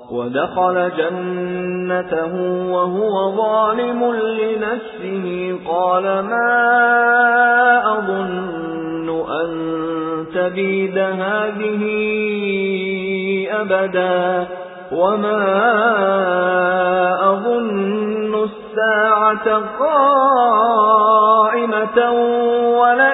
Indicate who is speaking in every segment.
Speaker 1: ودخل جنته وهو ظالم لنفسه. قال ما أظن أن تبيد هذه أبدا وما أظن الساعة قائمة ولئن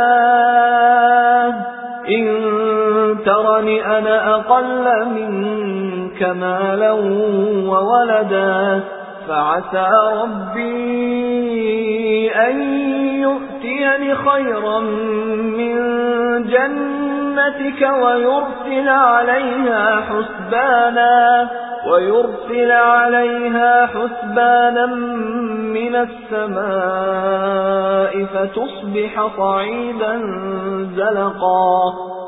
Speaker 1: ترني أنا أقل منك مالا وولدا فعسى ربي أن يؤتيني خيرا من جنتك ويرسل عليها حسبانا ويرسل عليها حسبانا من السماء فتصبح صعيدا زلقا.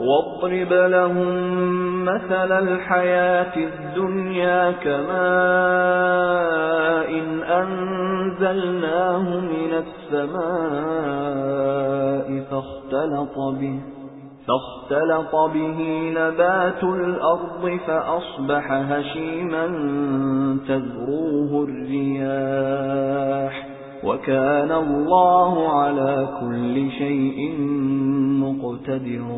Speaker 1: واضرب لهم مثل الحياة الدنيا كماء إن أنزلناه من السماء فاختلط به فاختلط به نبات الأرض فأصبح هشيما تذروه الرياح وكان الله على كل شيء مقتدرا